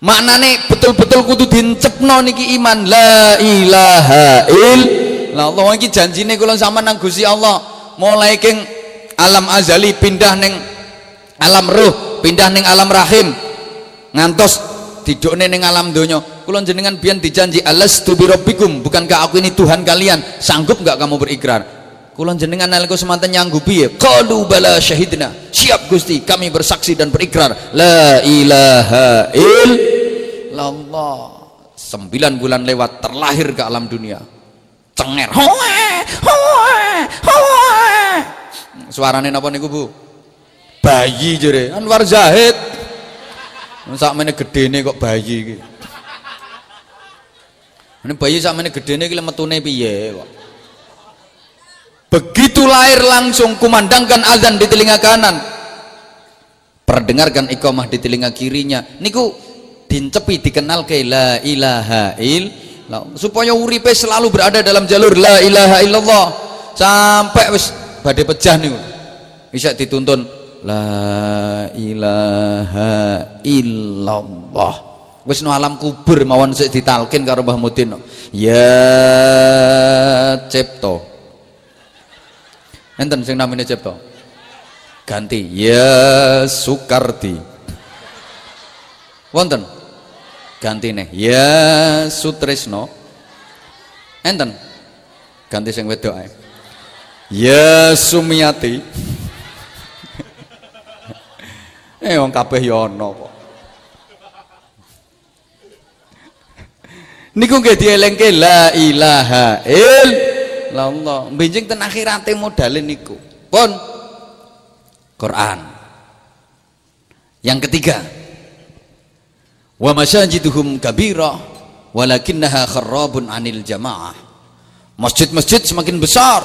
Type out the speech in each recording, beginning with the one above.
maknane betul-betul kudu dincepno niki iman. La ilaha illallah Allah iki janjine kula sama nang Gusti Allah mulai king alam azali pindah neng alam ruh pindah neng alam rahim. Ngantos tidukne neng alam donya. Kula jenengan biyen dijanji alastu birabbikum bukankah aku ini Tuhan kalian? Sanggup enggak kamu berikrar? Kula jenengan nalika semanten nyanggupi ya qalu bala syahidna. Siap Gusti kami bersaksi dan berikrar. La ilaha illallah Allah sembilan bulan lewat terlahir ke alam dunia. Cenger. Suarane napa niku Bu? Bayi jere. Anwar Zahid. Sakmene gedene kok bayi ini bayi sakmene gedene iki metune piye kok? Begitu lahir langsung kumandangkan azan di telinga kanan. Perdengarkan iqamah di telinga kirinya. Niku dincepi dikenal ke la ilaha illallah supaya uripe selalu berada dalam jalur la ilaha illallah. Sampai wis badai pecah nih bisa dituntun la ilaha illallah. Wis no alam kubur mawon sik ditalkin karo Mbah Mudin. Ya cepto enten sing namanya cepto ganti. Ya Sukarti wonten ganti nih. Ya Sutrisno. Enten. Ganti sing wedok ae. Ya Sumiati. Eh wong kabeh ya ana kok. Niku nggih dielengke la ilaha illallah benjing ten akhirate modalin niku. Pun. Quran. Yang ketiga wa masajiduhum kabira walakinnaha kharrabun anil jamaah. Masjid-masjid semakin besar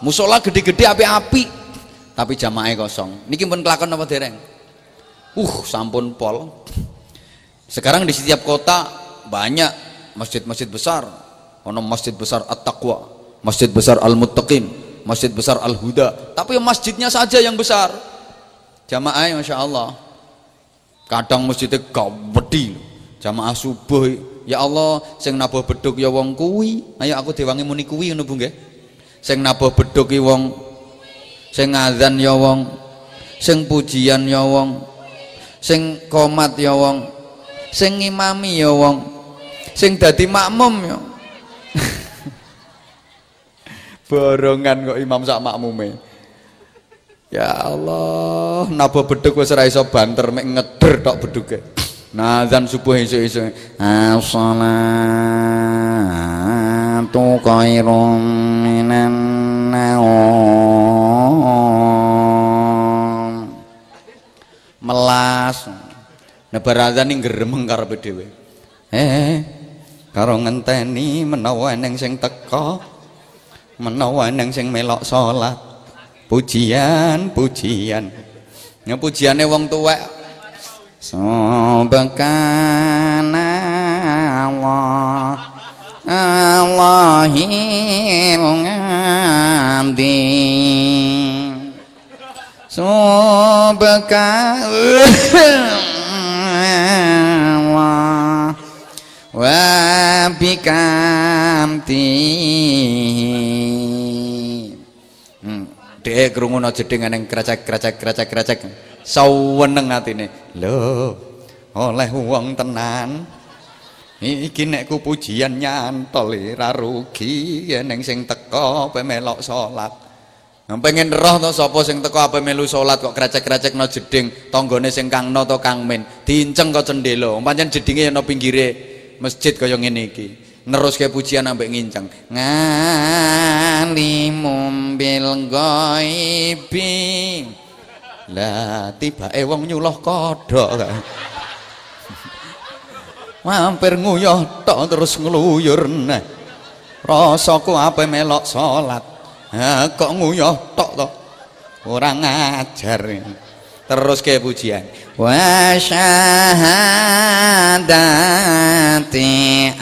musola gede-gede api-api tapi jamaahnya kosong. Niki pun kelakon apa dereng? Uh sampun pol. Sekarang di setiap kota banyak masjid-masjid besar. Ono masjid besar at-taqwa masjid besar al-muttaqin masjid besar al-huda. Tapi masjidnya saja yang besar. Jamaah Masya Allah kadang masjidnya gawedi jamaah subuh ya Allah sing nabuh beduk ya wong kuwi. Ayo aku diwangi muni kuwi ngono Bu nggih. Sing nabuh beduk ki wong sing ngadzan ya wong sing pujian ya wong sing komat ya wong sing ngimami ya wong sing dadi makmum ya. Borongan kok imam sak makmume. Ya Allah, napa beduk wis ora iso banter mek ngeder tok beduke. Nazan subuh esuk-esuk. As-salatu khairum minan naum. Melas. Nebar azan ning gremeng karepe dhewe. Eh, karo ngenteni menawa eneng sing teka, menawa eneng sing melok salat pujian pujian ya pujiannya wong tuwek subhana Allah Allahil ngabdi subhanallah wa bikamtihi Dek krungu no jeding neng krecek krecek krecek krecek saweneng atine. Lho, oleh wong tenan. Iki nek ku pujian nyantol ra rugi. Neng sing teko pe melok salat. pengen roh to sapa sing teko apa melu salat kok krecek-krecek no jeding? Tanggane sing kang no to kang min. Diinceng kok cendela pancen jedinge ana pinggire masjid kaya ngene iki. Nerus ke pujian ambek nginceng ngalimum bil ghaibi lah tibake wong nyuloh kodhok mampir nguyuh tok terus ngluyur nah. Rasaku ape melok salat. Ha kok nguyuh tok to? Ora ngajar. Terus ke pujian. Wa syahadati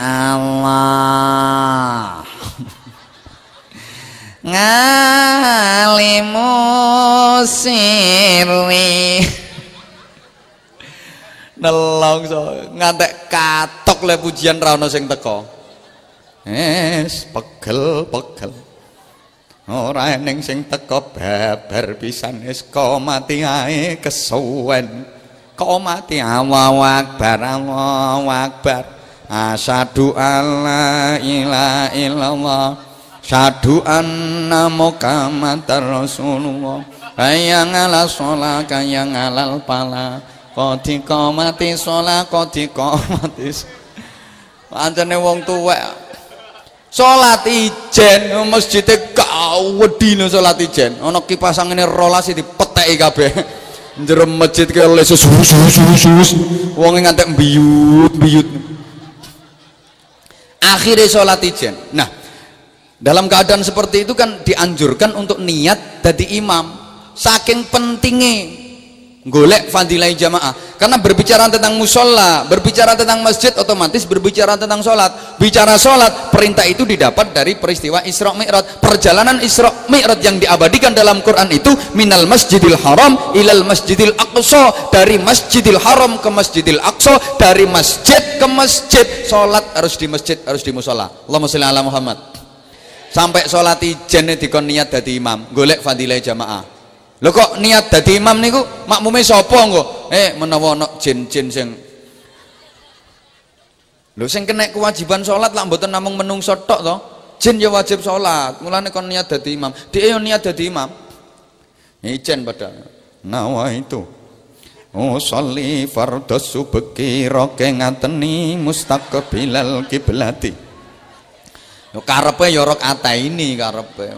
Allah ngalimu sirri nelongso ngantek katok le pujian ra sing teko. Es pegel pegel. Ora eneng sing teko babar pisan. Es kok mati ae kesuwen. Kok mati Allahu akbar Allahu akbar asyhadu alla ilaha illallah syahadu anna muhammadar rasulullah. Hayang ala sholat kayang alal pala. Kodi komati sholat kodi komati Pancene wong tuwek. Sholat ijen masjidnya kau wedi no sholat ijen. Ana kipas angine rolas dipeteki kabeh. Jero masjid ke oleh sus sus sus wong ngantek mbiyut mbiyut. Akhirnya sholat ijen. Nah dalam keadaan seperti itu kan dianjurkan untuk niat jadi imam. Saking pentingnya golek fadilah jamaah. Karena berbicara tentang musola berbicara tentang masjid otomatis berbicara tentang sholat. Bicara sholat perintah itu didapat dari peristiwa Isra Mi'raj. Perjalanan Isra Mi'raj yang diabadikan dalam Quran itu minal masjidil haram ilal masjidil aqsa. Dari masjidil haram ke masjidil aqsa dari masjid ke masjid. Sholat harus di masjid harus di musola. Allahumma sholli ala Muhammad sampai sholat ijen dikon niat dari imam golek fadilah jamaah Lho kok niat dadi imam niku makmume sapa engko? Eh menawa ana jin-jin sing Lho sing kena kewajiban salat lak mboten namung menungso tok to. Jin ya wajib salat. Mulane kon niat dadi imam. Dhek yo niat dadi imam. Ijen padahal. Nawa itu. Usolli fardhu subki roke ngateni mustaqbilal kiblati. Yo karepe yo rakaat ini karepe.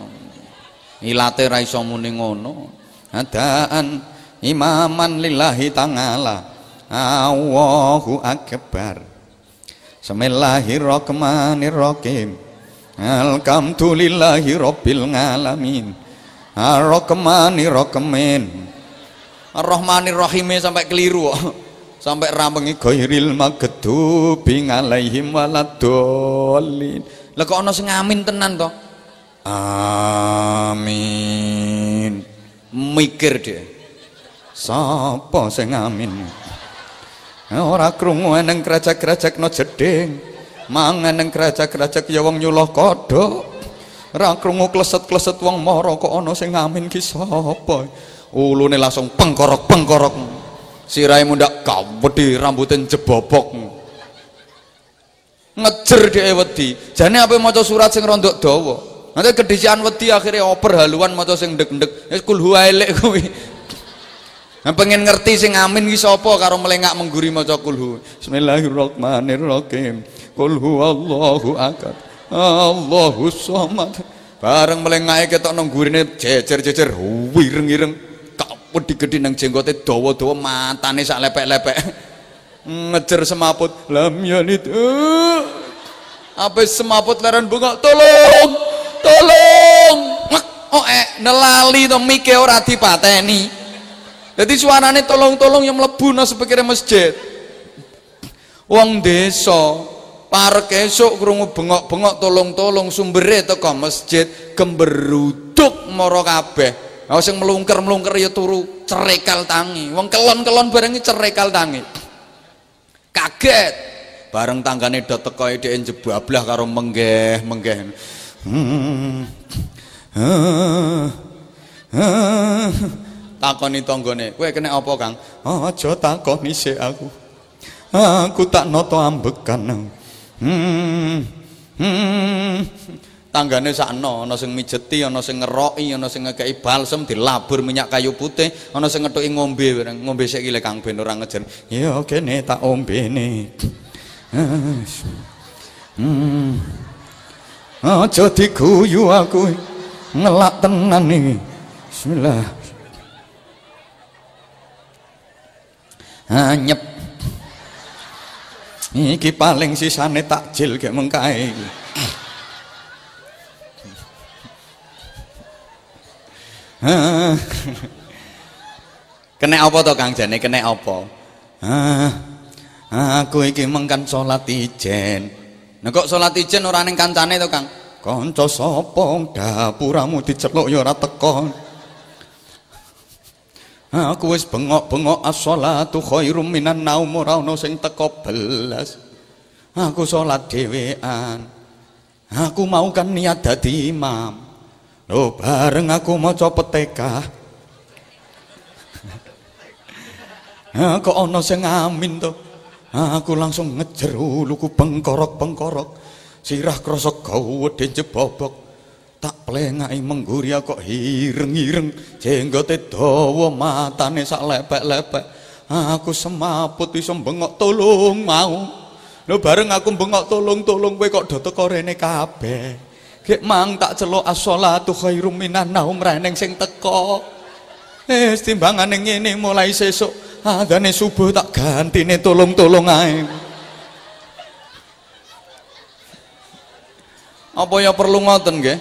Ilate ra iso muni ngono. Adaan imaman lillahi ta'ala. Allahu akbar. Bismillahirrahmanirrahim. Alhamdulillahi rabbil alamin. Ar-Rahmanirrahim. Ar-Rahmanirrahim sampai keliru sampai rampengi ghairil maghdubi alaihim waladdallin lah kok ana sing amin tenan to? Amin. Mikir dia. Sapa sing amin? Ora krungu eneng kerajak-kerajak no jeding. Mangan eneng kerajak-kerajak ya wong nyuluh kodhok. Ora krungu kleset-kleset wong mara kok ana sing amin ki sapa? Ulune langsung pengkorok-pengkorok sirahe mundak kawedi rambutnya jebobok ngejer dia wedi jane apa maca surat sing rondok dawa Nanti kedisian wedi akhirnya oper haluan maca sing ndek-ndek. Wis kul huwa elek kuwi. Nah, pengen ngerti sing amin ki sapa karo melengak mengguri maca kul hu. Bismillahirrahmanirrahim. Kul huwallahu ahad. Allahu samad. Bareng melengake ketok nang gurine jejer-jejer wireng-ireng. Kak wedi gedhi nang jenggote dawa-dawa matane sak lepek-lepek. Ngejer semaput. Lam yalid. Apa semaput leren bunga tolong! Tolong! Oh eh nelali to mike ora dipateni. Jadi suarane tolong-tolong yang mlebu nang sepikire masjid. Wong desa parek esuk krungu bengok-bengok tolong-tolong sumbere teko masjid gemberuduk mara kabeh Nah, sing melungker-melungker ya turu cerekal tangi. Wong kelon-kelon bareng cerekal tangi. Kaget. Bareng tanggane do teko dhek jebablah karo menggeh-menggeh. takoni tanggane kowe kena apa Kang aja takoni sik aku aku tak noto ambekan hmm. hmm. Tanggane sakno ana sing mijeti ana sing ngeroki ana sing ngekeki balsem dilabur minyak kayu putih ana sing ngethuki ngombe ngombe sik le Kang ben ora ngejer ya kene tak ombene. Hmm. Aja diguyu aku ngelak tenan iki. Bismillah. Anyep. Iki paling sisane takjil gek mengkae. iki kena apa to Kang jane kena apa aku iki mengkan salat ijen Nah kok salat ijen ora ning kancane to, Kang? Kanca sapa dapuramu diceluk ya ora teko. Aku wis bengok-bengok as-shalatu khairum minan naum ora ana sing teko belas. Aku salat dhewean. Aku mau kan niat dadi imam. Lho bareng aku maca petekah. Ha kok ana sing amin to. Aku langsung ngejer uluku bengkorok-bengkorok. Sirah krasa gawedhe jebobok. tak plengai mengguri kok hireng-hireng jenggote dawa matane sak lepek-lepek aku semaput iso bengok tolong mau lho bareng aku bengok tolong-tolong kowe kok do teko rene kabeh gek mang tak celuk as-shalatu khairum minan naum reneng sing teko. Eh timbangane ngene mulai sesuk adane subuh tak gantine tolong-tolong ae. Apa ya perlu ngoten nggih